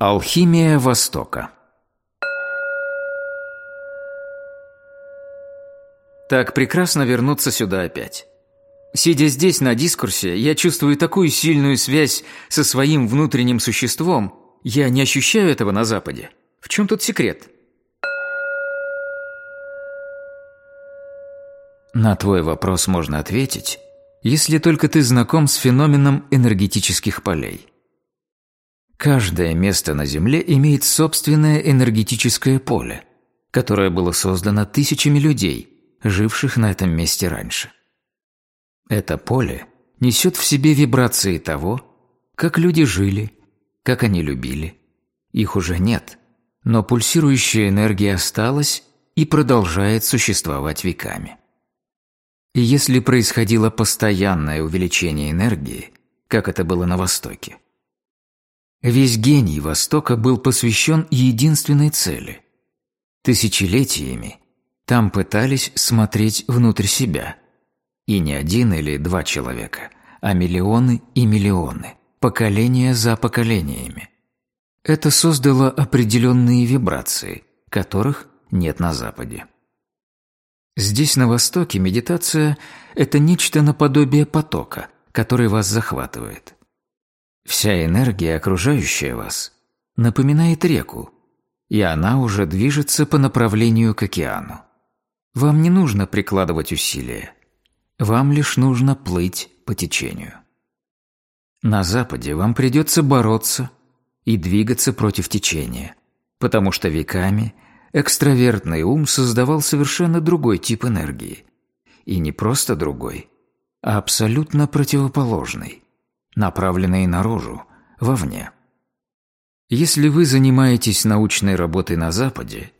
Алхимия Востока Так прекрасно вернуться сюда опять. Сидя здесь на дискурсе, я чувствую такую сильную связь со своим внутренним существом. Я не ощущаю этого на Западе. В чем тут секрет? На твой вопрос можно ответить, если только ты знаком с феноменом энергетических полей. Каждое место на Земле имеет собственное энергетическое поле, которое было создано тысячами людей, живших на этом месте раньше. Это поле несет в себе вибрации того, как люди жили, как они любили. Их уже нет, но пульсирующая энергия осталась и продолжает существовать веками. И если происходило постоянное увеличение энергии, как это было на Востоке, весь гений Востока был посвящен единственной цели. Тысячелетиями там пытались смотреть внутрь себя – и не один или два человека, а миллионы и миллионы, поколения за поколениями. Это создало определенные вибрации, которых нет на Западе. Здесь, на Востоке, медитация – это нечто наподобие потока, который вас захватывает. Вся энергия, окружающая вас, напоминает реку, и она уже движется по направлению к океану. Вам не нужно прикладывать усилия. Вам лишь нужно плыть по течению. На Западе вам придется бороться и двигаться против течения, потому что веками экстравертный ум создавал совершенно другой тип энергии. И не просто другой, а абсолютно противоположный, направленный наружу, вовне. Если вы занимаетесь научной работой на Западе,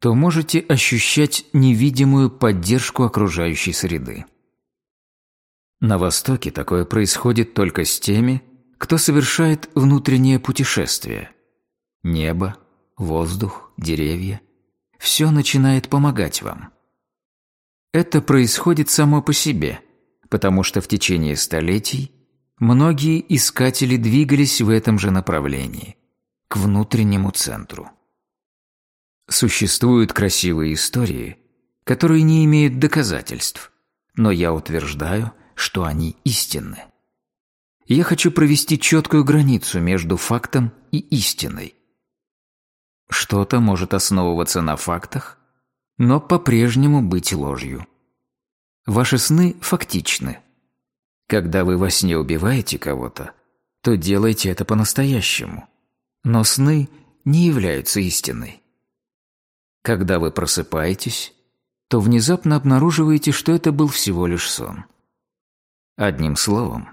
то можете ощущать невидимую поддержку окружающей среды. На Востоке такое происходит только с теми, кто совершает внутреннее путешествие. Небо, воздух, деревья – все начинает помогать вам. Это происходит само по себе, потому что в течение столетий многие искатели двигались в этом же направлении, к внутреннему центру. Существуют красивые истории, которые не имеют доказательств, но я утверждаю – что они истинны. Я хочу провести четкую границу между фактом и истиной. Что-то может основываться на фактах, но по-прежнему быть ложью. Ваши сны фактичны. Когда вы во сне убиваете кого-то, то делайте это по-настоящему. Но сны не являются истиной. Когда вы просыпаетесь, то внезапно обнаруживаете, что это был всего лишь сон. Одним словом,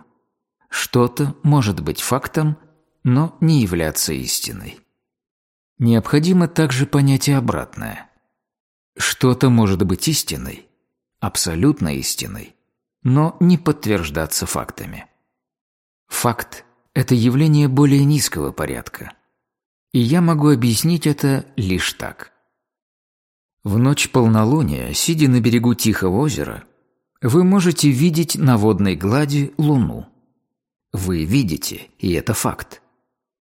что-то может быть фактом, но не являться истиной. Необходимо также понять и обратное. Что-то может быть истиной, абсолютно истиной, но не подтверждаться фактами. Факт – это явление более низкого порядка. И я могу объяснить это лишь так. В ночь полнолуния, сидя на берегу Тихого озера, вы можете видеть на водной глади Луну. Вы видите, и это факт.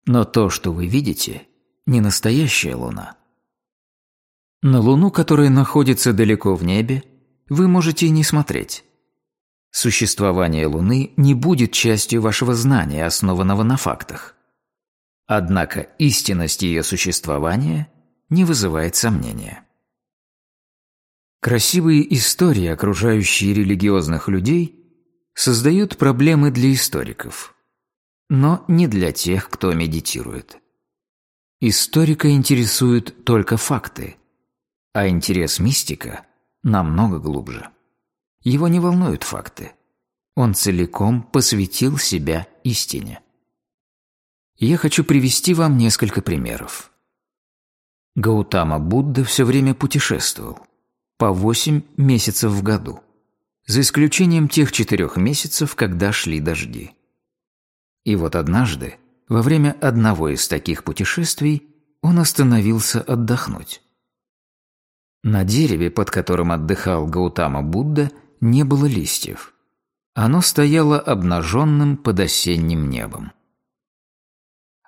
Но то, что вы видите, не настоящая Луна. На Луну, которая находится далеко в небе, вы можете не смотреть. Существование Луны не будет частью вашего знания, основанного на фактах. Однако истинность ее существования не вызывает сомнения. Красивые истории, окружающие религиозных людей, создают проблемы для историков, но не для тех, кто медитирует. Историка интересуют только факты, а интерес мистика намного глубже. Его не волнуют факты. Он целиком посвятил себя истине. Я хочу привести вам несколько примеров. Гаутама Будда все время путешествовал по 8 месяцев в году, за исключением тех четырех месяцев, когда шли дожди. И вот однажды, во время одного из таких путешествий, он остановился отдохнуть. На дереве, под которым отдыхал Гаутама Будда, не было листьев. Оно стояло обнаженным под осенним небом.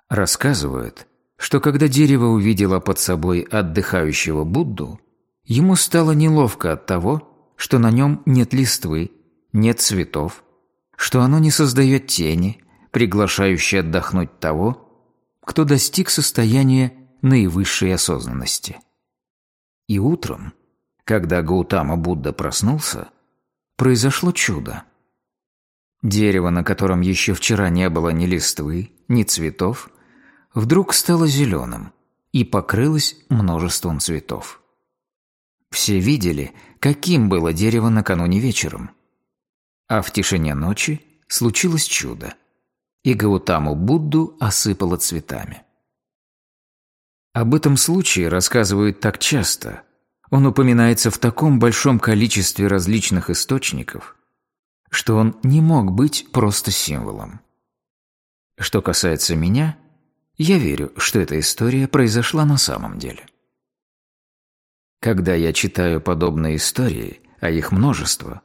Рассказывают, что когда дерево увидело под собой отдыхающего Будду, ему стало неловко от того, что на нем нет листвы, нет цветов, что оно не создает тени, приглашающей отдохнуть того, кто достиг состояния наивысшей осознанности. И утром, когда Гаутама Будда проснулся, произошло чудо. Дерево, на котором еще вчера не было ни листвы, ни цветов, вдруг стало зеленым и покрылось множеством цветов. Все видели, каким было дерево накануне вечером. А в тишине ночи случилось чудо, и Гаутаму Будду осыпало цветами. Об этом случае рассказывают так часто, он упоминается в таком большом количестве различных источников, что он не мог быть просто символом. Что касается меня, я верю, что эта история произошла на самом деле. Когда я читаю подобные истории, а их множество,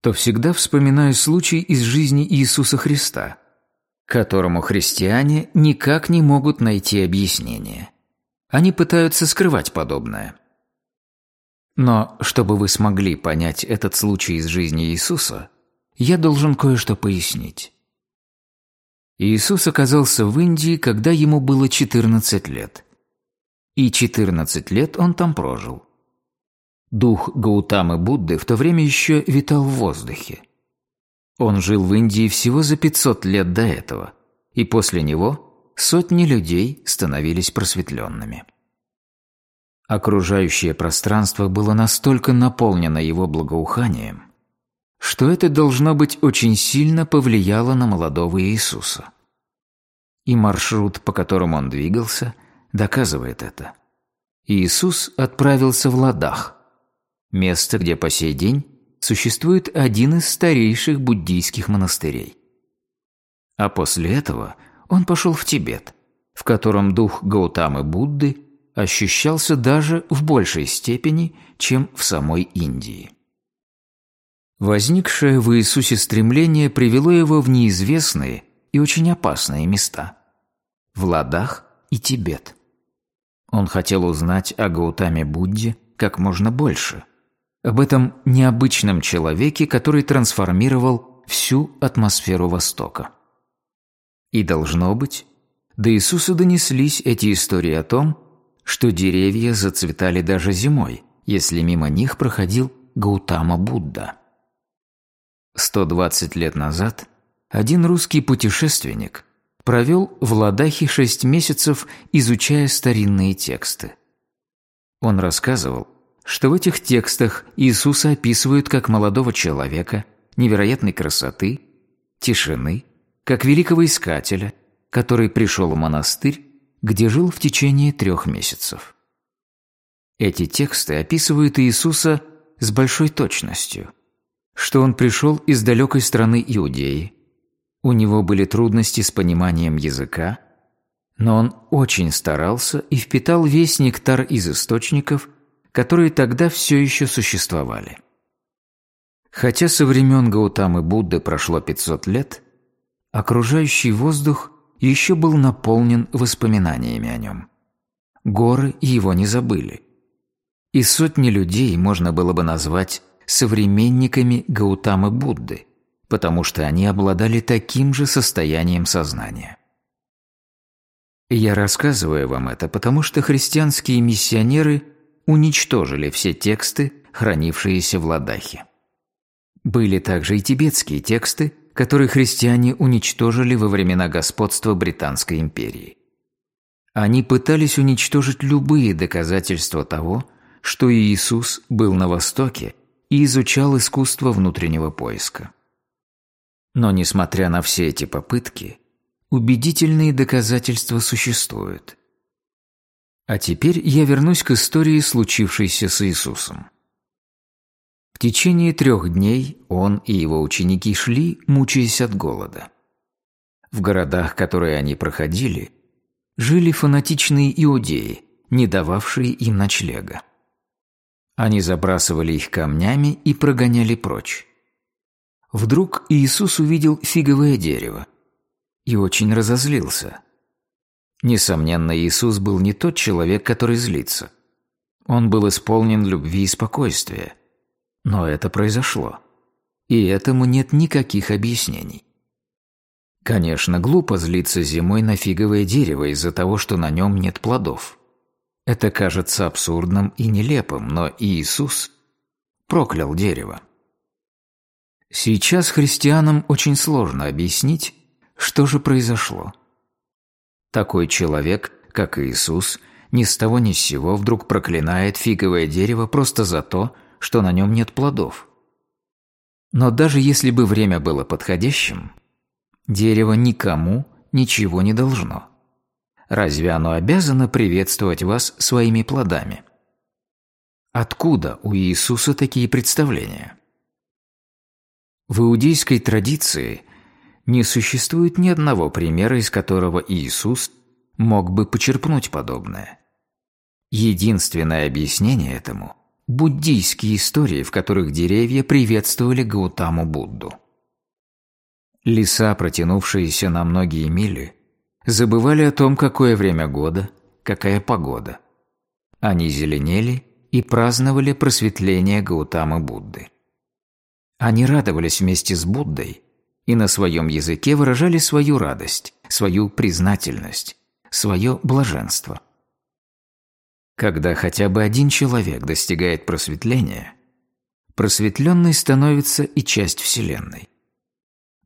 то всегда вспоминаю случай из жизни Иисуса Христа, которому христиане никак не могут найти объяснение. Они пытаются скрывать подобное. Но чтобы вы смогли понять этот случай из жизни Иисуса, я должен кое-что пояснить. Иисус оказался в Индии, когда ему было 14 лет. И 14 лет он там прожил. Дух Гаутамы Будды в то время еще витал в воздухе. Он жил в Индии всего за 500 лет до этого, и после него сотни людей становились просветленными. Окружающее пространство было настолько наполнено его благоуханием, что это должно быть очень сильно повлияло на молодого Иисуса. И маршрут, по которому он двигался, доказывает это. Иисус отправился в Ладах, место, где по сей день существует один из старейших буддийских монастырей. А после этого он пошел в Тибет, в котором дух Гаутамы Будды ощущался даже в большей степени, чем в самой Индии. Возникшее в Иисусе стремление привело его в неизвестные и очень опасные места – в Ладах и Тибет. Он хотел узнать о Гаутаме Будде как можно больше, об этом необычном человеке, который трансформировал всю атмосферу Востока. И должно быть, до Иисуса донеслись эти истории о том, что деревья зацветали даже зимой, если мимо них проходил Гаутама Будда. 120 лет назад один русский путешественник провел в Ладахе шесть месяцев, изучая старинные тексты. Он рассказывал, что в этих текстах Иисуса описывают как молодого человека, невероятной красоты, тишины, как великого искателя, который пришел в монастырь где жил в течение трех месяцев. Эти тексты описывают Иисуса с большой точностью, что он пришел из далекой страны Иудеи, у него были трудности с пониманием языка, но он очень старался и впитал весь нектар из источников, которые тогда все еще существовали. Хотя со времен Гаутамы Будды прошло 500 лет, окружающий воздух еще был наполнен воспоминаниями о нем. Горы его не забыли. И сотни людей можно было бы назвать современниками Гаутамы Будды, потому что они обладали таким же состоянием сознания. Я рассказываю вам это, потому что христианские миссионеры уничтожили все тексты, хранившиеся в Ладахе. Были также и тибетские тексты, который христиане уничтожили во времена господства Британской империи. Они пытались уничтожить любые доказательства того, что Иисус был на Востоке и изучал искусство внутреннего поиска. Но несмотря на все эти попытки, убедительные доказательства существуют. А теперь я вернусь к истории, случившейся с Иисусом течение трех дней он и его ученики шли, мучаясь от голода. В городах, которые они проходили, жили фанатичные иудеи, не дававшие им ночлега. Они забрасывали их камнями и прогоняли прочь. Вдруг Иисус увидел фиговое дерево и очень разозлился. Несомненно, Иисус был не тот человек, который злится. Он был исполнен любви и спокойствия. Но это произошло. И этому нет никаких объяснений. Конечно, глупо злиться зимой на фиговое дерево из-за того, что на нем нет плодов. Это кажется абсурдным и нелепым, но Иисус проклял дерево. Сейчас христианам очень сложно объяснить, что же произошло. Такой человек, как Иисус, ни с того ни с сего вдруг проклинает фиговое дерево просто за то, что на нем нет плодов. Но даже если бы время было подходящим, дерево никому ничего не должно. Разве оно обязано приветствовать вас своими плодами? Откуда у Иисуса такие представления? В иудейской традиции не существует ни одного примера, из которого Иисус мог бы почерпнуть подобное. Единственное объяснение этому – буддийские истории, в которых деревья приветствовали Гаутаму Будду. Леса, протянувшиеся на многие мили, забывали о том, какое время года, какая погода. Они зеленели и праздновали просветление Гаутамы Будды. Они радовались вместе с Буддой и на своем языке выражали свою радость, свою признательность, свое блаженство. Когда хотя бы один человек достигает просветления, просветленный становится и часть Вселенной.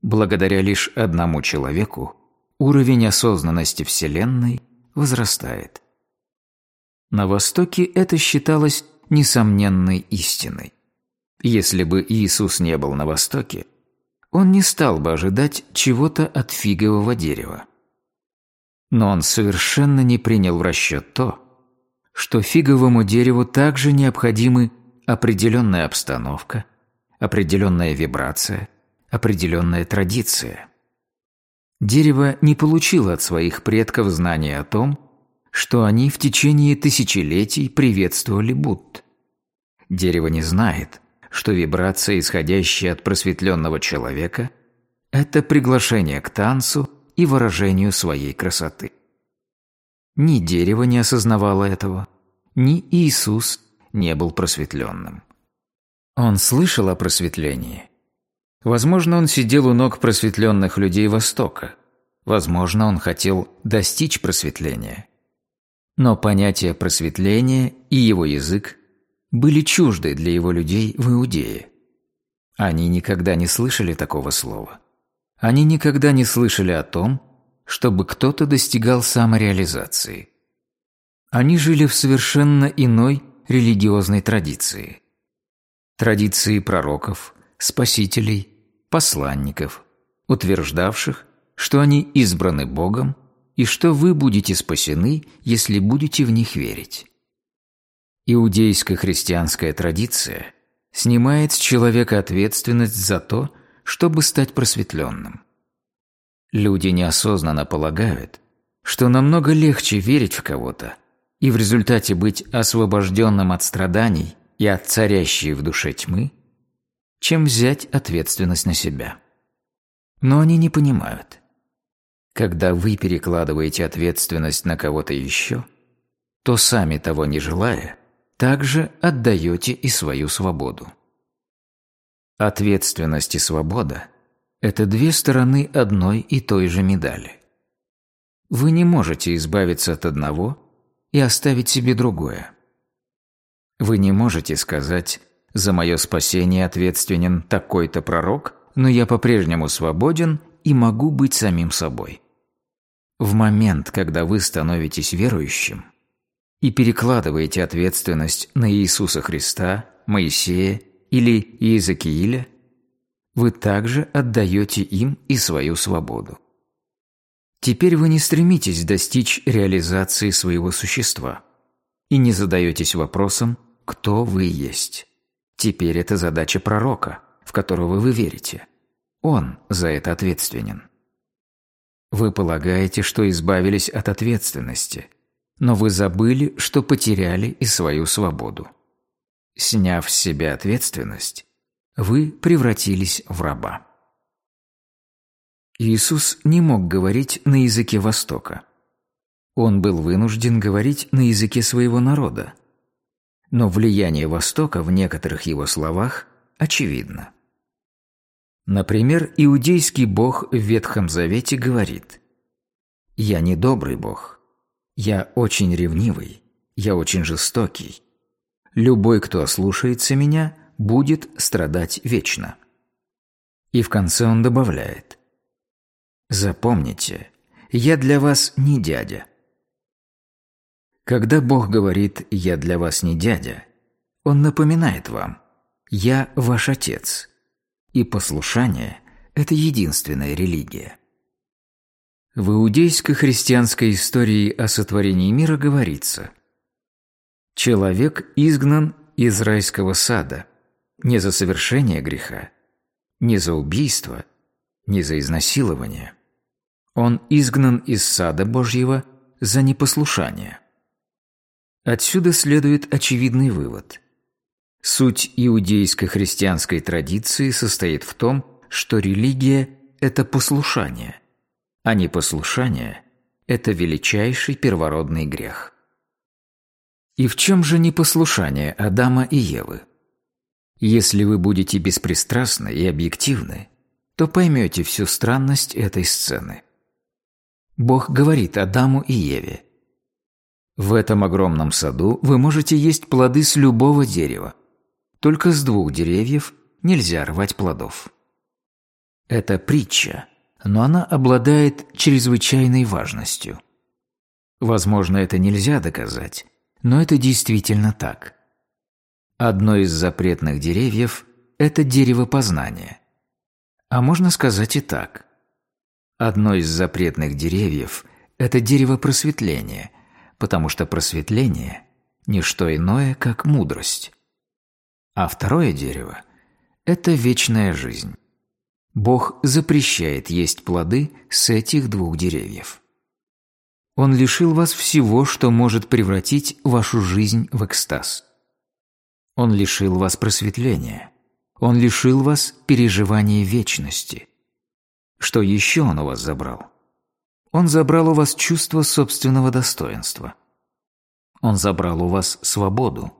Благодаря лишь одному человеку уровень осознанности Вселенной возрастает. На Востоке это считалось несомненной истиной. Если бы Иисус не был на Востоке, он не стал бы ожидать чего-то от фигового дерева. Но он совершенно не принял в расчет то, что фиговому дереву также необходимы определенная обстановка, определенная вибрация, определенная традиция. Дерево не получило от своих предков знания о том, что они в течение тысячелетий приветствовали Будд. Дерево не знает, что вибрация, исходящая от просветленного человека, это приглашение к танцу и выражению своей красоты. Ни дерево не осознавало этого, ни Иисус не был просветленным. Он слышал о просветлении. Возможно, он сидел у ног просветленных людей Востока. Возможно, он хотел достичь просветления. Но понятие просветления и его язык были чужды для его людей в Иудее. Они никогда не слышали такого слова. Они никогда не слышали о том, чтобы кто-то достигал самореализации. Они жили в совершенно иной религиозной традиции. Традиции пророков, спасителей, посланников, утверждавших, что они избраны Богом и что вы будете спасены, если будете в них верить. Иудейская христианская традиция снимает с человека ответственность за то, чтобы стать просветленным. Люди неосознанно полагают, что намного легче верить в кого-то и в результате быть освобожденным от страданий и от царящей в душе тьмы, чем взять ответственность на себя. Но они не понимают. Когда вы перекладываете ответственность на кого-то еще, то сами того не желая – также отдаете и свою свободу. Ответственность и свобода – это две стороны одной и той же медали. Вы не можете избавиться от одного и оставить себе другое. Вы не можете сказать «за мое спасение ответственен такой-то пророк, но я по-прежнему свободен и могу быть самим собой». В момент, когда вы становитесь верующим – и перекладываете ответственность на Иисуса Христа, Моисея или Иезекииля, вы также отдаете им и свою свободу. Теперь вы не стремитесь достичь реализации своего существа и не задаетесь вопросом «кто вы есть?». Теперь это задача пророка, в которого вы верите. Он за это ответственен. Вы полагаете, что избавились от ответственности – но вы забыли, что потеряли и свою свободу. Сняв с себя ответственность, вы превратились в раба. Иисус не мог говорить на языке Востока. Он был вынужден говорить на языке своего народа. Но влияние Востока в некоторых его словах очевидно. Например, иудейский бог в Ветхом Завете говорит «Я не добрый бог, я очень ревнивый, я очень жестокий. Любой, кто ослушается меня, будет страдать вечно». И в конце он добавляет «Запомните, я для вас не дядя». Когда Бог говорит «я для вас не дядя», Он напоминает вам «я ваш отец», и послушание – это единственная религия. В иудейско-христианской истории о сотворении мира говорится «Человек изгнан из райского сада не за совершение греха, не за убийство, не за изнасилование. Он изгнан из сада Божьего за непослушание». Отсюда следует очевидный вывод. Суть иудейско-христианской традиции состоит в том, что религия – это послушание, а непослушание – это величайший первородный грех. И в чем же непослушание Адама и Евы? Если вы будете беспристрастны и объективны, то поймете всю странность этой сцены. Бог говорит Адаму и Еве в этом огромном саду вы можете есть плоды с любого дерева. Только с двух деревьев нельзя рвать плодов. Это притча, но она обладает чрезвычайной важностью. Возможно, это нельзя доказать, но это действительно так. Одно из запретных деревьев – это дерево познания. А можно сказать и так. Одно из запретных деревьев – это дерево просветления – потому что просветление – не что иное, как мудрость. А второе дерево – это вечная жизнь. Бог запрещает есть плоды с этих двух деревьев. Он лишил вас всего, что может превратить вашу жизнь в экстаз. Он лишил вас просветления. Он лишил вас переживания вечности. Что еще он у вас забрал? Он забрал у вас чувство собственного достоинства. Он забрал у вас свободу.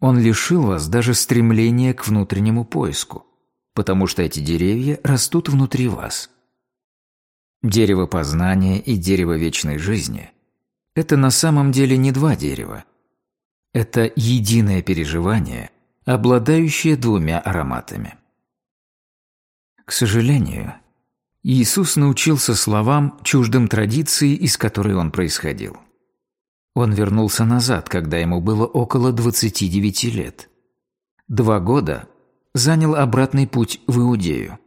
Он лишил вас даже стремления к внутреннему поиску, потому что эти деревья растут внутри вас. Дерево познания и дерево вечной жизни – это на самом деле не два дерева. Это единое переживание, обладающее двумя ароматами. К сожалению, Иисус научился словам, чуждым традиции, из которой он происходил. Он вернулся назад, когда ему было около 29 лет. Два года занял обратный путь в Иудею.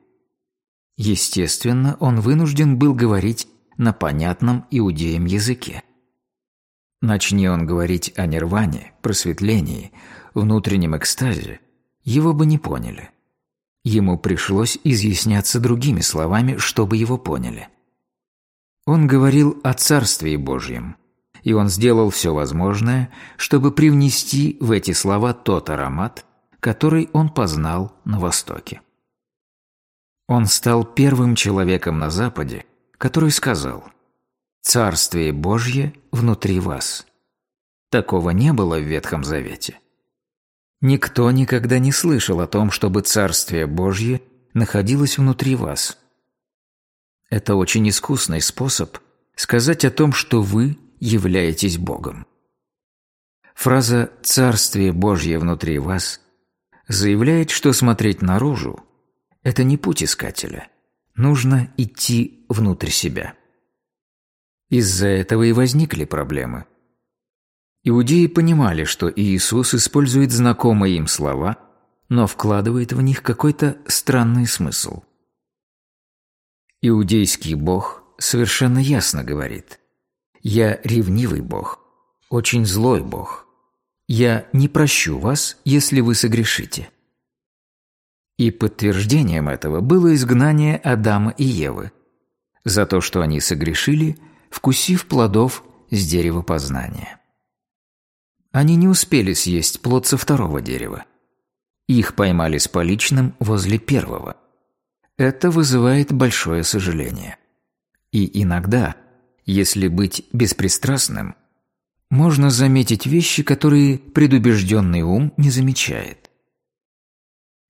Естественно, он вынужден был говорить на понятном иудеям языке. Начни он говорить о нирване, просветлении, внутреннем экстазе, его бы не поняли – Ему пришлось изъясняться другими словами, чтобы его поняли. Он говорил о Царстве Божьем, и он сделал все возможное, чтобы привнести в эти слова тот аромат, который он познал на Востоке. Он стал первым человеком на Западе, который сказал «Царствие Божье внутри вас». Такого не было в Ветхом Завете. Никто никогда не слышал о том, чтобы Царствие Божье находилось внутри вас. Это очень искусный способ сказать о том, что вы являетесь Богом. Фраза «Царствие Божье внутри вас» заявляет, что смотреть наружу – это не путь искателя. Нужно идти внутрь себя. Из-за этого и возникли проблемы. Иудеи понимали, что Иисус использует знакомые им слова, но вкладывает в них какой-то странный смысл. Иудейский Бог совершенно ясно говорит «Я ревнивый Бог, очень злой Бог. Я не прощу вас, если вы согрешите». И подтверждением этого было изгнание Адама и Евы за то, что они согрешили, вкусив плодов с дерева познания. Они не успели съесть плод со второго дерева. Их поймали с поличным возле первого. Это вызывает большое сожаление. И иногда Если быть беспристрастным, можно заметить вещи, которые предубежденный ум не замечает.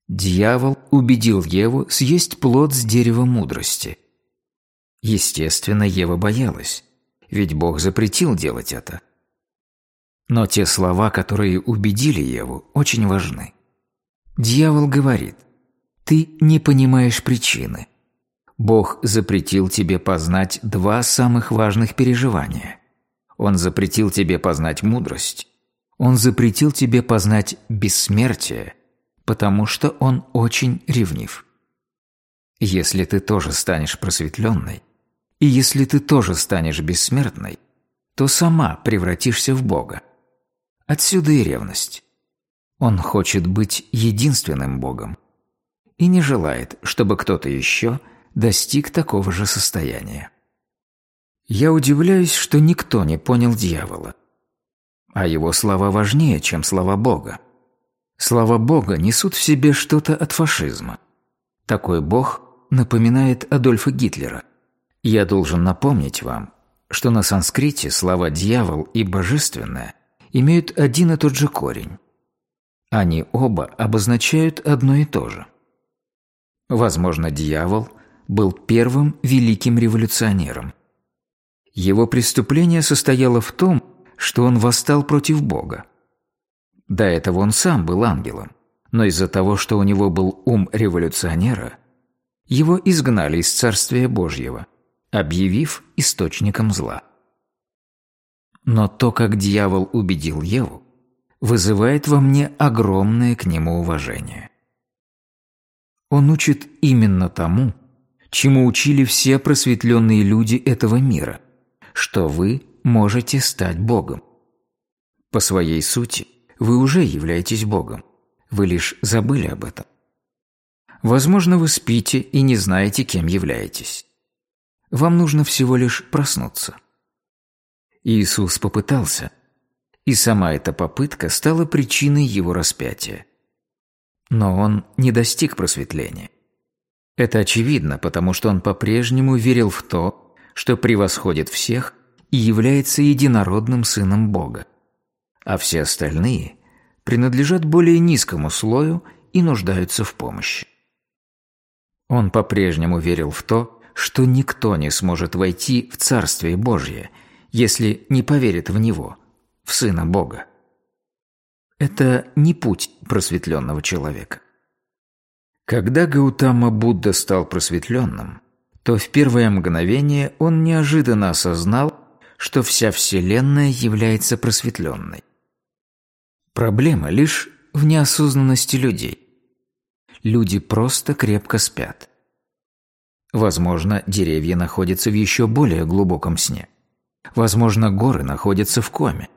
Дьявол убедил Еву съесть плод с дерева мудрости. Естественно, Ева боялась, ведь Бог запретил делать это. Но те слова, которые убедили Еву, очень важны. Дьявол говорит, «Ты не понимаешь причины. Бог запретил тебе познать два самых важных переживания. Он запретил тебе познать мудрость. Он запретил тебе познать бессмертие, потому что Он очень ревнив. Если ты тоже станешь просветленной, и если ты тоже станешь бессмертной, то сама превратишься в Бога. Отсюда и ревность. Он хочет быть единственным Богом и не желает, чтобы кто-то еще достиг такого же состояния. Я удивляюсь, что никто не понял дьявола. А его слова важнее, чем слова Бога. Слова Бога несут в себе что-то от фашизма. Такой Бог напоминает Адольфа Гитлера. Я должен напомнить вам, что на санскрите слова «дьявол» и «божественное» имеют один и тот же корень. Они оба обозначают одно и то же. Возможно, дьявол был первым великим революционером. Его преступление состояло в том, что он восстал против Бога. До этого он сам был ангелом, но из-за того, что у него был ум революционера, его изгнали из Царствия Божьего, объявив источником зла. Но то, как дьявол убедил Еву, вызывает во мне огромное к нему уважение. Он учит именно тому, чему учили все просветленные люди этого мира, что вы можете стать Богом. По своей сути, вы уже являетесь Богом, вы лишь забыли об этом. Возможно, вы спите и не знаете, кем являетесь. Вам нужно всего лишь проснуться. Иисус попытался, и сама эта попытка стала причиной его распятия. Но он не достиг просветления. Это очевидно, потому что он по-прежнему верил в то, что превосходит всех и является единородным сыном Бога. А все остальные принадлежат более низкому слою и нуждаются в помощи. Он по-прежнему верил в то, что никто не сможет войти в Царствие Божье, если не поверит в Него, в Сына Бога. Это не путь просветленного человека. Когда Гаутама Будда стал просветленным, то в первое мгновение он неожиданно осознал, что вся Вселенная является просветленной. Проблема лишь в неосознанности людей. Люди просто крепко спят. Возможно, деревья находятся в еще более глубоком сне. Возможно, горы находятся в коме.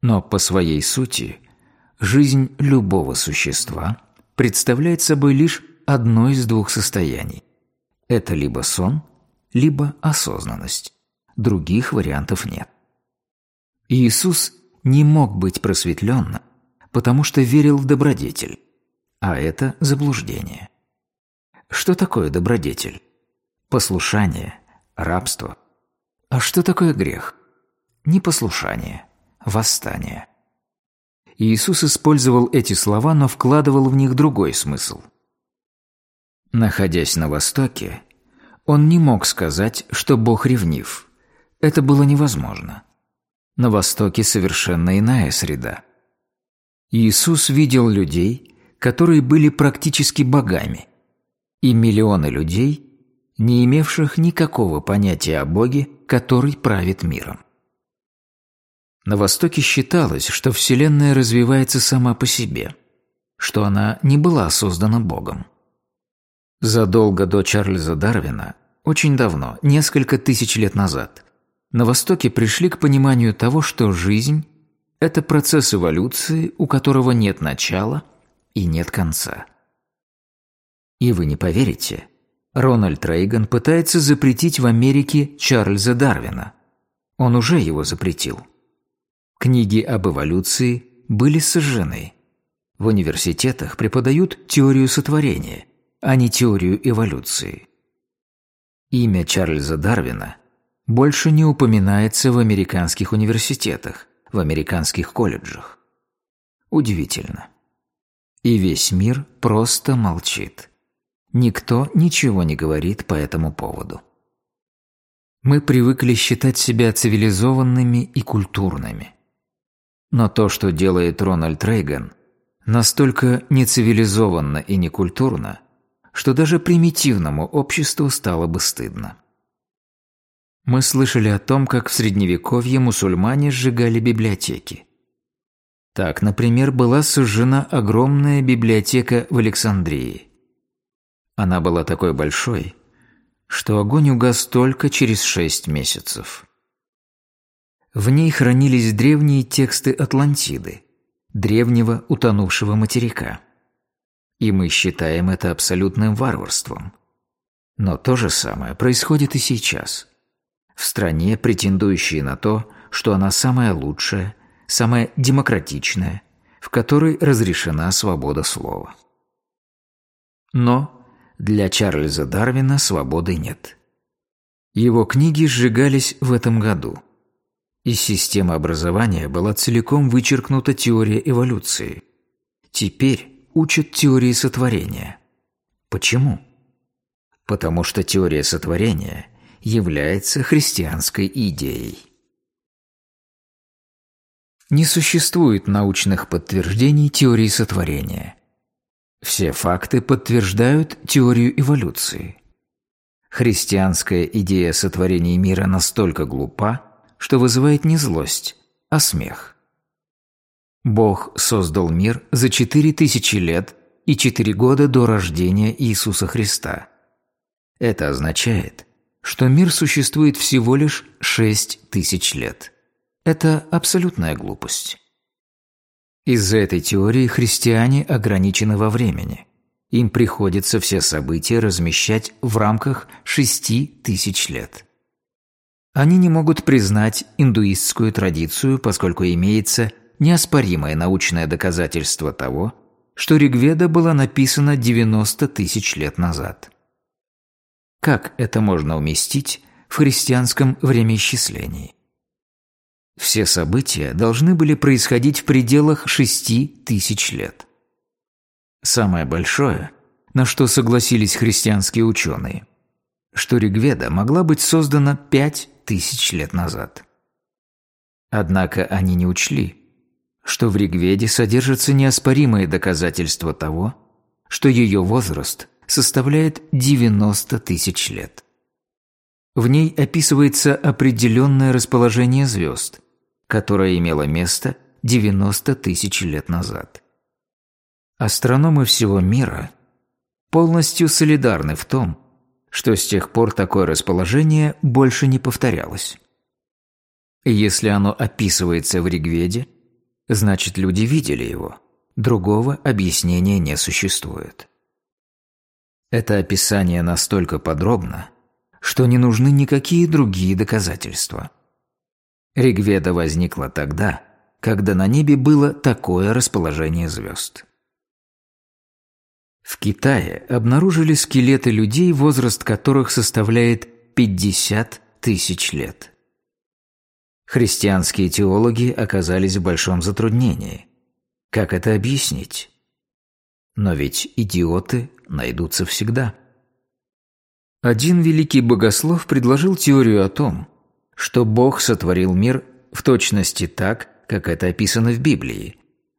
Но по своей сути, жизнь любого существа – представляет собой лишь одно из двух состояний. Это либо сон, либо осознанность. Других вариантов нет. Иисус не мог быть просветленным, потому что верил в добродетель, а это заблуждение. Что такое добродетель? Послушание, рабство. А что такое грех? Непослушание, восстание. Иисус использовал эти слова, но вкладывал в них другой смысл. Находясь на Востоке, он не мог сказать, что Бог ревнив. Это было невозможно. На Востоке совершенно иная среда. Иисус видел людей, которые были практически богами, и миллионы людей, не имевших никакого понятия о Боге, который правит миром. На Востоке считалось, что Вселенная развивается сама по себе, что она не была создана Богом. Задолго до Чарльза Дарвина, очень давно, несколько тысяч лет назад, на Востоке пришли к пониманию того, что жизнь – это процесс эволюции, у которого нет начала и нет конца. И вы не поверите, Рональд Рейган пытается запретить в Америке Чарльза Дарвина. Он уже его запретил – Книги об эволюции были сожжены. В университетах преподают теорию сотворения, а не теорию эволюции. Имя Чарльза Дарвина больше не упоминается в американских университетах, в американских колледжах. Удивительно. И весь мир просто молчит. Никто ничего не говорит по этому поводу. Мы привыкли считать себя цивилизованными и культурными. Но то, что делает Рональд Рейган, настолько нецивилизованно и некультурно, что даже примитивному обществу стало бы стыдно. Мы слышали о том, как в Средневековье мусульмане сжигали библиотеки. Так, например, была сожжена огромная библиотека в Александрии. Она была такой большой, что огонь угас только через шесть месяцев. В ней хранились древние тексты Атлантиды, древнего утонувшего материка. И мы считаем это абсолютным варварством. Но то же самое происходит и сейчас. В стране, претендующей на то, что она самая лучшая, самая демократичная, в которой разрешена свобода слова. Но для Чарльза Дарвина свободы нет. Его книги сжигались в этом году. Из системы образования была целиком вычеркнута теория эволюции. Теперь учат теории сотворения. Почему? Потому что теория сотворения является христианской идеей. Не существует научных подтверждений теории сотворения. Все факты подтверждают теорию эволюции. Христианская идея сотворения мира настолько глупа, что вызывает не злость, а смех. Бог создал мир за четыре тысячи лет и четыре года до рождения Иисуса Христа. Это означает, что мир существует всего лишь шесть тысяч лет. Это абсолютная глупость. Из-за этой теории христиане ограничены во времени. Им приходится все события размещать в рамках шести тысяч лет. Они не могут признать индуистскую традицию, поскольку имеется неоспоримое научное доказательство того, что Ригведа была написана 90 тысяч лет назад. Как это можно уместить в христианском времяисчислении? Все события должны были происходить в пределах шести тысяч лет. Самое большое, на что согласились христианские ученые, что Ригведа могла быть создана пять тысяч лет назад. Однако они не учли, что в Ригведе содержатся неоспоримые доказательства того, что ее возраст составляет 90 тысяч лет. В ней описывается определенное расположение звезд, которое имело место 90 тысяч лет назад. Астрономы всего мира полностью солидарны в том, что с тех пор такое расположение больше не повторялось. если оно описывается в Ригведе, значит люди видели его. Другого объяснения не существует. Это описание настолько подробно, что не нужны никакие другие доказательства. Ригведа возникла тогда, когда на небе было такое расположение звезд. В Китае обнаружили скелеты людей, возраст которых составляет 50 тысяч лет. Христианские теологи оказались в большом затруднении. Как это объяснить? Но ведь идиоты найдутся всегда. Один великий богослов предложил теорию о том, что Бог сотворил мир в точности так, как это описано в Библии,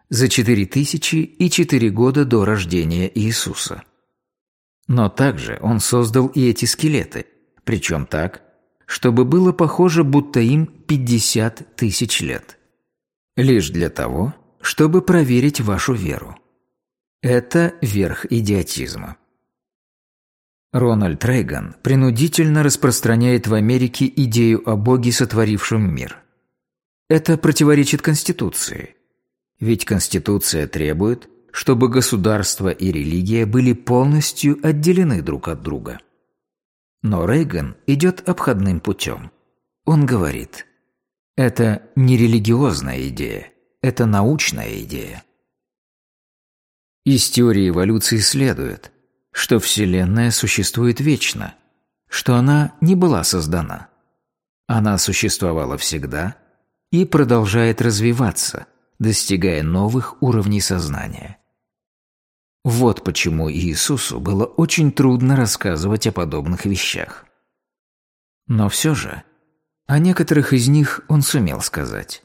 за четыре тысячи и четыре года до рождения Иисуса. Но также Он создал и эти скелеты, причем так, чтобы было похоже, будто им 50 тысяч лет. Лишь для того, чтобы проверить вашу веру. Это верх идиотизма. Рональд Рейган принудительно распространяет в Америке идею о Боге, сотворившем мир. Это противоречит Конституции. Ведь Конституция требует, чтобы государство и религия были полностью отделены друг от друга. Но Рейган идет обходным путем. Он говорит, это не религиозная идея, это научная идея. Из теории эволюции следует, что Вселенная существует вечно, что она не была создана. Она существовала всегда и продолжает развиваться, достигая новых уровней сознания. Вот почему Иисусу было очень трудно рассказывать о подобных вещах. Но все же, о некоторых из них он сумел сказать.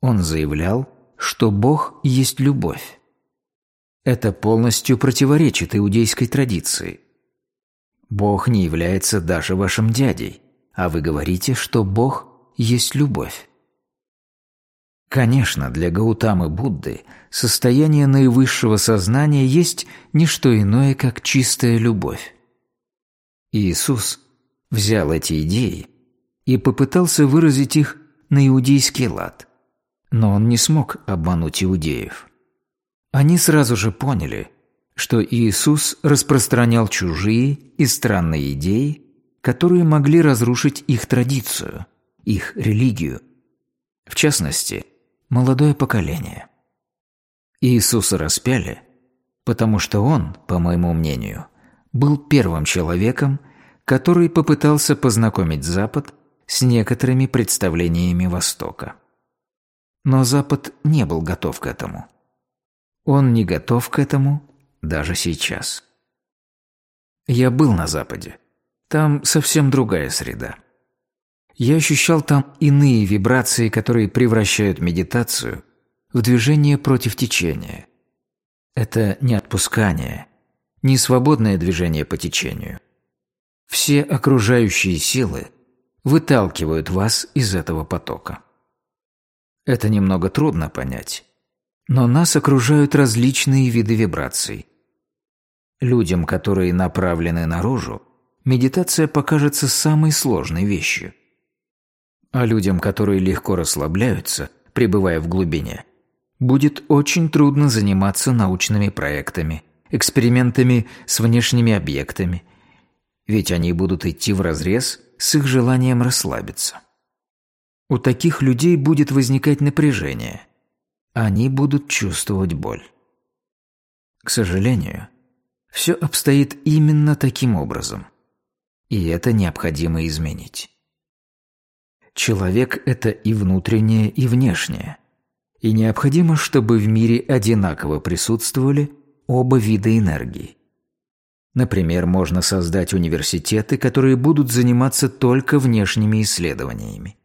Он заявлял, что Бог есть любовь. Это полностью противоречит иудейской традиции. Бог не является даже вашим дядей, а вы говорите, что Бог есть любовь. Конечно, для Гаутамы Будды состояние наивысшего сознания есть не что иное, как чистая любовь. Иисус взял эти идеи и попытался выразить их на иудейский лад, но он не смог обмануть иудеев. Они сразу же поняли, что Иисус распространял чужие и странные идеи, которые могли разрушить их традицию, их религию. В частности, молодое поколение. Иисуса распяли, потому что он, по моему мнению, был первым человеком, который попытался познакомить Запад с некоторыми представлениями Востока. Но Запад не был готов к этому. Он не готов к этому даже сейчас. Я был на Западе. Там совсем другая среда. Я ощущал там иные вибрации, которые превращают медитацию в движение против течения. Это не отпускание, не свободное движение по течению. Все окружающие силы выталкивают вас из этого потока. Это немного трудно понять, но нас окружают различные виды вибраций. Людям, которые направлены наружу, медитация покажется самой сложной вещью – а людям, которые легко расслабляются, пребывая в глубине, будет очень трудно заниматься научными проектами, экспериментами с внешними объектами, ведь они будут идти вразрез с их желанием расслабиться. У таких людей будет возникать напряжение. Они будут чувствовать боль. К сожалению, все обстоит именно таким образом. И это необходимо изменить. Человек – это и внутреннее, и внешнее. И необходимо, чтобы в мире одинаково присутствовали оба вида энергии. Например, можно создать университеты, которые будут заниматься только внешними исследованиями.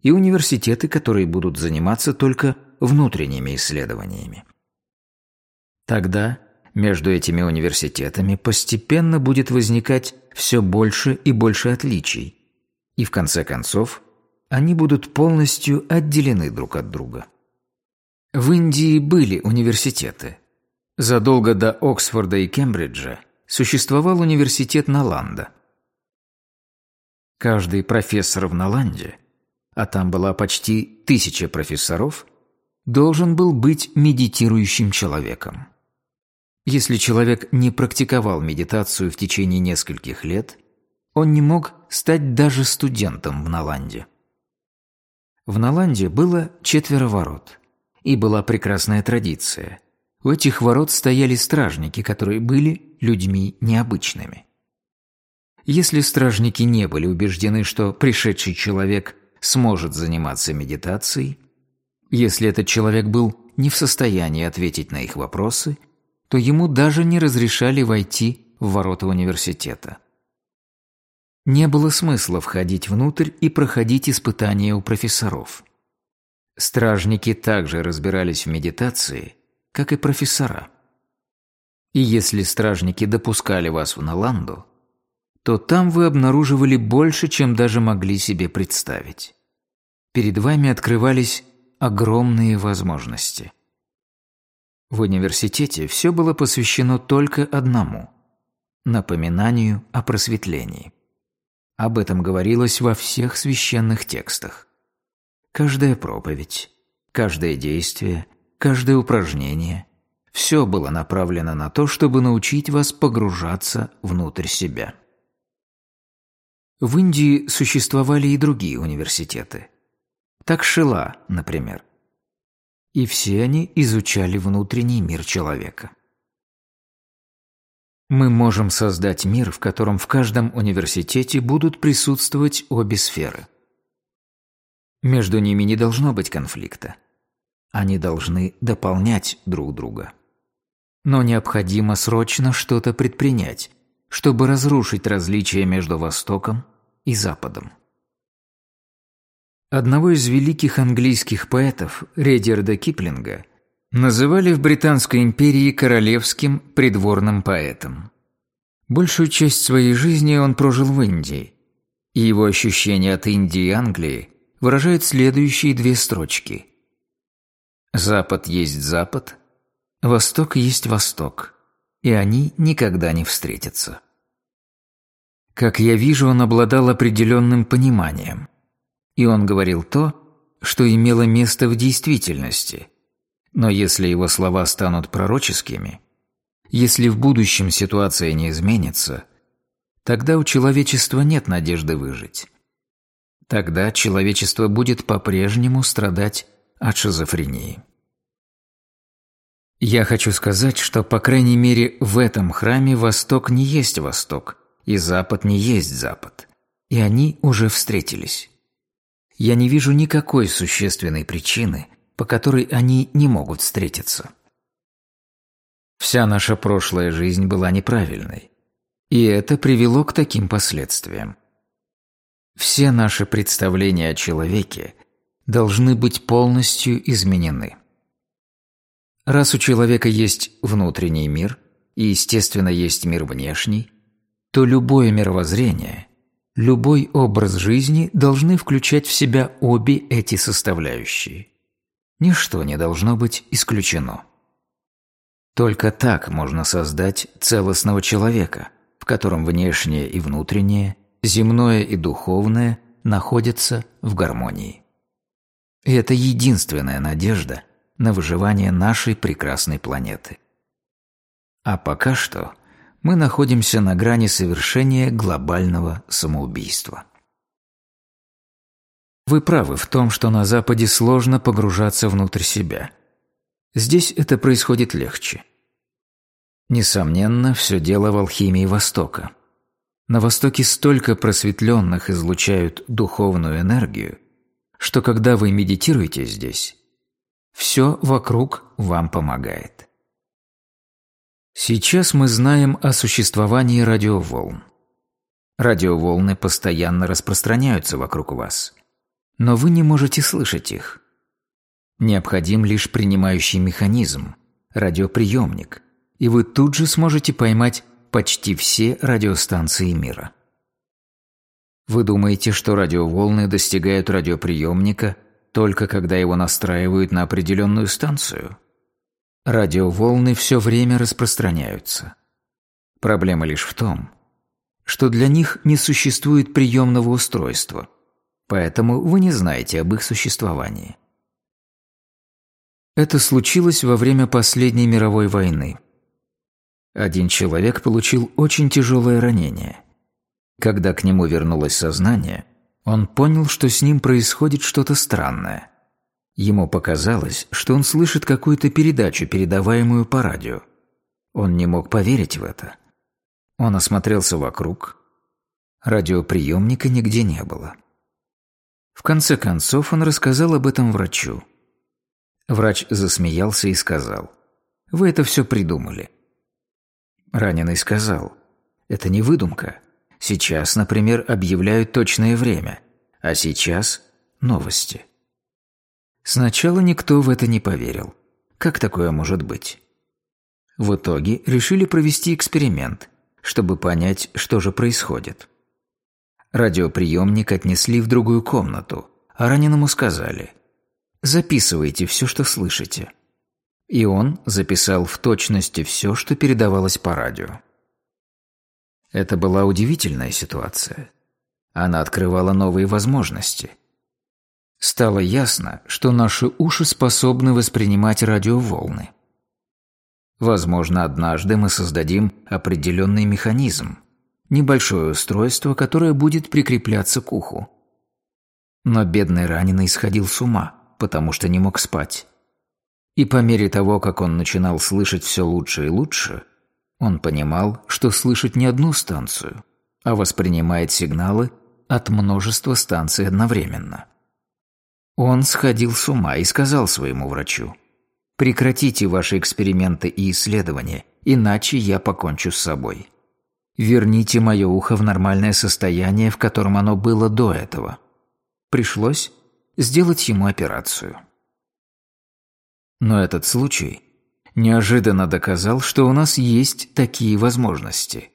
И университеты, которые будут заниматься только внутренними исследованиями. Тогда между этими университетами постепенно будет возникать все больше и больше отличий. И в конце концов они будут полностью отделены друг от друга. В Индии были университеты. Задолго до Оксфорда и Кембриджа существовал университет Наланда. Каждый профессор в Наланде, а там была почти тысяча профессоров, должен был быть медитирующим человеком. Если человек не практиковал медитацию в течение нескольких лет, он не мог стать даже студентом в Наланде. В Наланде было четверо ворот. И была прекрасная традиция. У этих ворот стояли стражники, которые были людьми необычными. Если стражники не были убеждены, что пришедший человек сможет заниматься медитацией, если этот человек был не в состоянии ответить на их вопросы, то ему даже не разрешали войти в ворота университета. Не было смысла входить внутрь и проходить испытания у профессоров. Стражники также разбирались в медитации, как и профессора. И если стражники допускали вас в Наланду, то там вы обнаруживали больше, чем даже могли себе представить. Перед вами открывались огромные возможности. В университете все было посвящено только одному – напоминанию о просветлении. Об этом говорилось во всех священных текстах. Каждая проповедь, каждое действие, каждое упражнение – все было направлено на то, чтобы научить вас погружаться внутрь себя. В Индии существовали и другие университеты. Такшила, например. И все они изучали внутренний мир человека. Мы можем создать мир, в котором в каждом университете будут присутствовать обе сферы. Между ними не должно быть конфликта. Они должны дополнять друг друга. Но необходимо срочно что-то предпринять, чтобы разрушить различия между Востоком и Западом. Одного из великих английских поэтов, Редерда Киплинга, называли в Британской империи королевским придворным поэтом. Большую часть своей жизни он прожил в Индии, и его ощущения от Индии и Англии выражают следующие две строчки. «Запад есть Запад, Восток есть Восток, и они никогда не встретятся». Как я вижу, он обладал определенным пониманием, и он говорил то, что имело место в действительности – но если его слова станут пророческими, если в будущем ситуация не изменится, тогда у человечества нет надежды выжить. Тогда человечество будет по-прежнему страдать от шизофрении. Я хочу сказать, что, по крайней мере, в этом храме Восток не есть Восток, и Запад не есть Запад. И они уже встретились. Я не вижу никакой существенной причины, по которой они не могут встретиться. Вся наша прошлая жизнь была неправильной, и это привело к таким последствиям. Все наши представления о человеке должны быть полностью изменены. Раз у человека есть внутренний мир, и, естественно, есть мир внешний, то любое мировоззрение, любой образ жизни должны включать в себя обе эти составляющие. Ничто не должно быть исключено. Только так можно создать целостного человека, в котором внешнее и внутреннее, земное и духовное находятся в гармонии. И это единственная надежда на выживание нашей прекрасной планеты. А пока что мы находимся на грани совершения глобального самоубийства. Вы правы в том, что на Западе сложно погружаться внутрь себя. Здесь это происходит легче. Несомненно, все дело в алхимии Востока. На Востоке столько просветленных излучают духовную энергию, что когда вы медитируете здесь, все вокруг вам помогает. Сейчас мы знаем о существовании радиоволн. Радиоволны постоянно распространяются вокруг вас но вы не можете слышать их. Необходим лишь принимающий механизм, радиоприемник, и вы тут же сможете поймать почти все радиостанции мира. Вы думаете, что радиоволны достигают радиоприемника только когда его настраивают на определенную станцию? Радиоволны все время распространяются. Проблема лишь в том, что для них не существует приемного устройства – поэтому вы не знаете об их существовании. Это случилось во время последней мировой войны. Один человек получил очень тяжелое ранение. Когда к нему вернулось сознание, он понял, что с ним происходит что-то странное. Ему показалось, что он слышит какую-то передачу, передаваемую по радио. Он не мог поверить в это. Он осмотрелся вокруг. Радиоприемника нигде не было. В конце концов он рассказал об этом врачу. Врач засмеялся и сказал, «Вы это все придумали». Раненый сказал, «Это не выдумка. Сейчас, например, объявляют точное время, а сейчас – новости». Сначала никто в это не поверил. Как такое может быть? В итоге решили провести эксперимент, чтобы понять, что же происходит. Радиоприемник отнесли в другую комнату, а раненому сказали «Записывайте все, что слышите». И он записал в точности все, что передавалось по радио. Это была удивительная ситуация. Она открывала новые возможности. Стало ясно, что наши уши способны воспринимать радиоволны. Возможно, однажды мы создадим определенный механизм, небольшое устройство, которое будет прикрепляться к уху. Но бедный раненый сходил с ума, потому что не мог спать. И по мере того, как он начинал слышать все лучше и лучше, Он понимал, что слышит не одну станцию, а воспринимает сигналы от множества станций одновременно. Он сходил с ума и сказал своему врачу, «Прекратите ваши эксперименты и исследования, иначе я покончу с собой. Верните мое ухо в нормальное состояние, в котором оно было до этого». Пришлось сделать ему операцию. Но этот случай неожиданно доказал, что у нас есть такие возможности.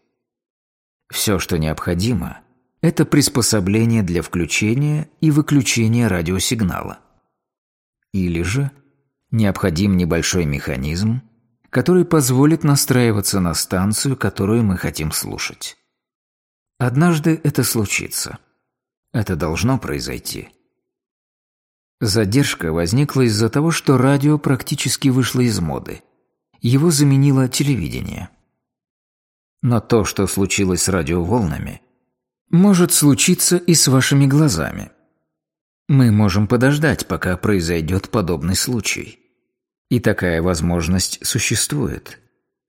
Все, что необходимо, это приспособление для включения и выключения радиосигнала. Или же необходим небольшой механизм, который позволит настраиваться на станцию, которую мы хотим слушать. Однажды это случится. Это должно произойти. Задержка возникла из-за того, что радио практически вышло из моды. Его заменило телевидение. Но то, что случилось с радиоволнами, может случиться и с вашими глазами. Мы можем подождать, пока произойдет подобный случай. И такая возможность существует.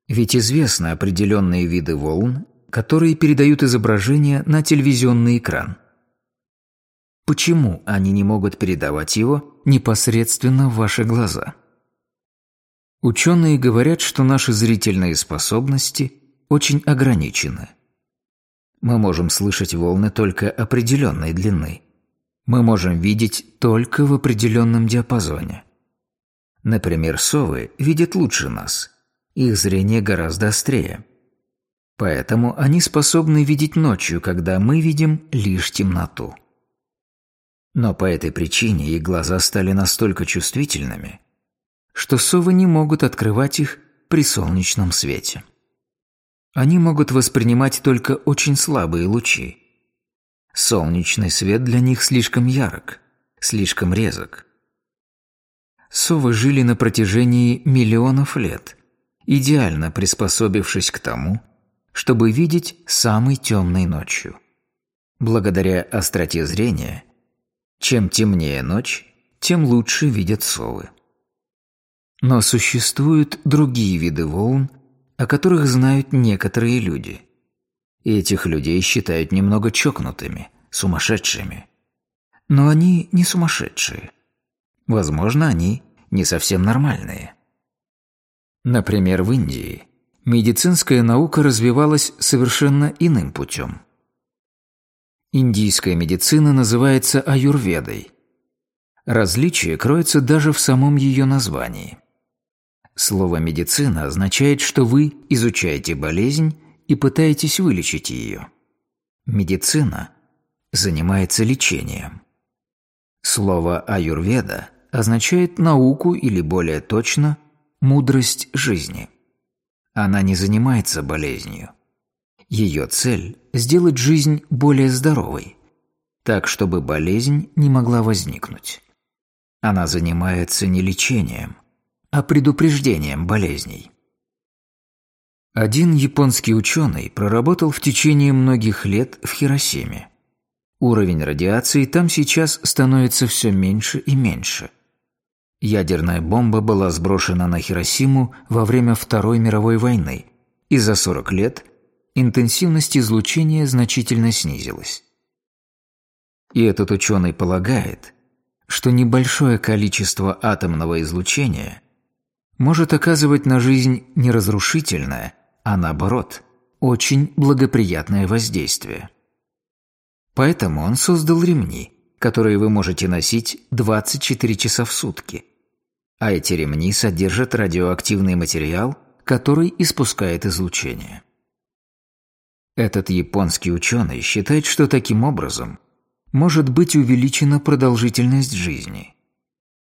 Ведь известны определенные виды волн, которые передают изображение на телевизионный экран. Почему они не могут передавать его непосредственно в ваши глаза? Ученые говорят, что наши зрительные способности очень ограничены. Мы можем слышать волны только определенной длины. Мы можем видеть только в определенном диапазоне. Например, совы видят лучше нас. Их зрение гораздо острее. Поэтому они способны видеть ночью, когда мы видим лишь темноту. Но по этой причине их глаза стали настолько чувствительными, что совы не могут открывать их при солнечном свете. Они могут воспринимать только очень слабые лучи. Солнечный свет для них слишком ярок, слишком резок. Совы жили на протяжении миллионов лет, идеально приспособившись к тому, чтобы видеть самой темной ночью. Благодаря остроте зрения, чем темнее ночь, тем лучше видят совы. Но существуют другие виды волн, о которых знают некоторые люди. И этих людей считают немного чокнутыми, сумасшедшими. Но они не сумасшедшие. Возможно, они не совсем нормальные. Например, в Индии медицинская наука развивалась совершенно иным путем. Индийская медицина называется аюрведой. Различие кроется даже в самом ее названии. Слово «медицина» означает, что вы изучаете болезнь и пытаетесь вылечить ее. Медицина занимается лечением. Слово «аюрведа» означает науку или, более точно, мудрость жизни. Она не занимается болезнью. Ее цель – сделать жизнь более здоровой, так, чтобы болезнь не могла возникнуть. Она занимается не лечением, а предупреждением болезней. Один японский ученый проработал в течение многих лет в Хиросиме. Уровень радиации там сейчас становится все меньше и меньше. Ядерная бомба была сброшена на Хиросиму во время Второй мировой войны, и за 40 лет интенсивность излучения значительно снизилась. И этот ученый полагает, что небольшое количество атомного излучения может оказывать на жизнь не разрушительное, а наоборот, очень благоприятное воздействие. Поэтому он создал ремни, которые вы можете носить 24 часа в сутки. А эти ремни содержат радиоактивный материал, который испускает излучение. Этот японский ученый считает, что таким образом может быть увеличена продолжительность жизни.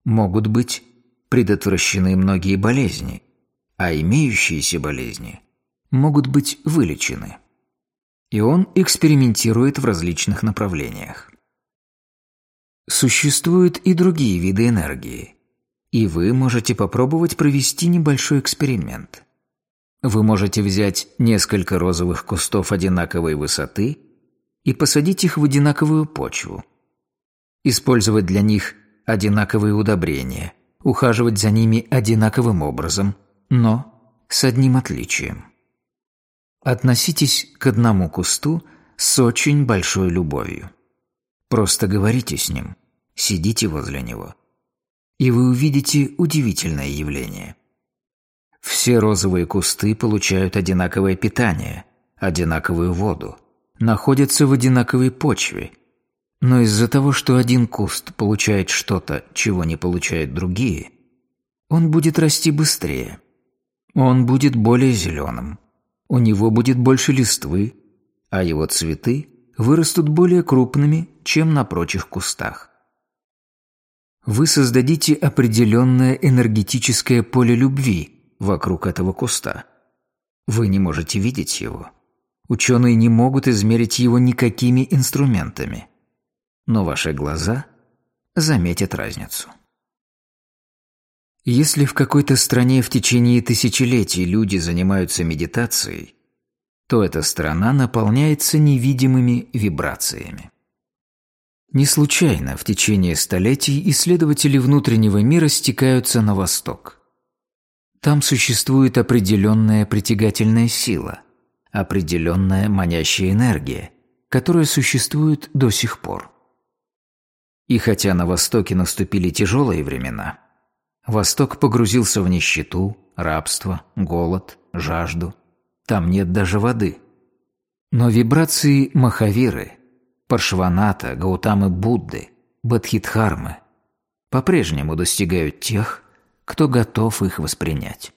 Могут быть предотвращены многие болезни, а имеющиеся болезни могут быть вылечены. И он экспериментирует в различных направлениях. Существуют и другие виды энергии, и вы можете попробовать провести небольшой эксперимент. Вы можете взять несколько розовых кустов одинаковой высоты и посадить их в одинаковую почву. Использовать для них одинаковые удобрения – ухаживать за ними одинаковым образом, но с одним отличием. Относитесь к одному кусту с очень большой любовью. Просто говорите с ним, сидите возле него. И вы увидите удивительное явление. Все розовые кусты получают одинаковое питание, одинаковую воду, находятся в одинаковой почве. Но из-за того, что один куст получает что-то, чего не получают другие, он будет расти быстрее. Он будет более зеленым. У него будет больше листвы, а его цветы вырастут более крупными, чем на прочих кустах. Вы создадите определенное энергетическое поле любви вокруг этого куста. Вы не можете видеть его. Ученые не могут измерить его никакими инструментами. Но ваши глаза заметят разницу. Если в какой-то стране в течение тысячелетий люди занимаются медитацией, то эта страна наполняется невидимыми вибрациями. Не случайно в течение столетий исследователи внутреннего мира стекаются на восток. Там существует определенная притягательная сила, определенная манящая энергия, которая существует до сих пор. И хотя на Востоке наступили тяжелые времена – Восток погрузился в нищету, рабство, голод, жажду. Там нет даже воды. Но вибрации Махавиры, Паршваната, Гаутамы Будды, Бадхидхармы по-прежнему достигают тех, кто готов их воспринять.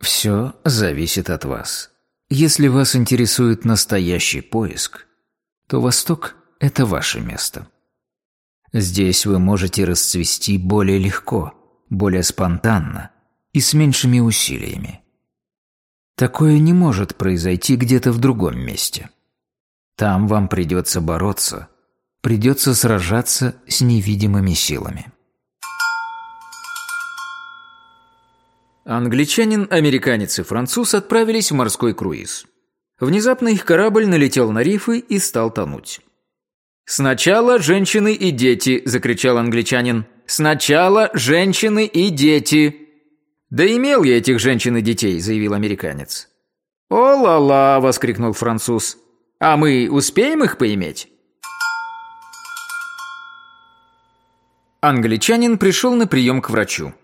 Все зависит от вас. Если вас интересует настоящий поиск, то Восток – это ваше место. Здесь вы можете расцвести более легко – более спонтанно и с меньшими усилиями. Такое не может произойти где-то в другом месте. Там вам придется бороться, придется сражаться с невидимыми силами. Англичанин, американец и француз отправились в морской круиз. Внезапно их корабль налетел на рифы и стал тонуть. «Сначала женщины и дети!» – закричал англичанин. Сначала женщины и дети». «Да имел я этих женщин и детей», – заявил американец. «О-ла-ла!» – воскликнул француз. «А мы успеем их поиметь?» Англичанин пришел на прием к врачу.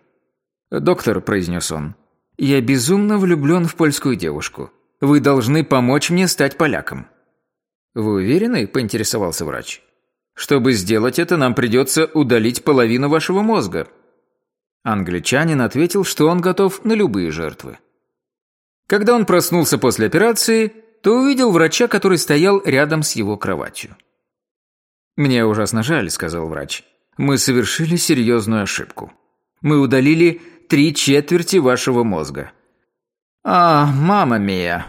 «Доктор», – произнес он, – «я безумно влюблен в польскую девушку. Вы должны помочь мне стать поляком». «Вы уверены?» – поинтересовался врач. Чтобы сделать это, нам придется удалить половину вашего мозга». Англичанин ответил, что он готов на любые жертвы. Когда он проснулся после операции, то увидел врача, который стоял рядом с его кроватью. «Мне ужасно жаль», — сказал врач. «Мы совершили серьезную ошибку. Мы удалили три четверти вашего мозга». «А, мама мия»,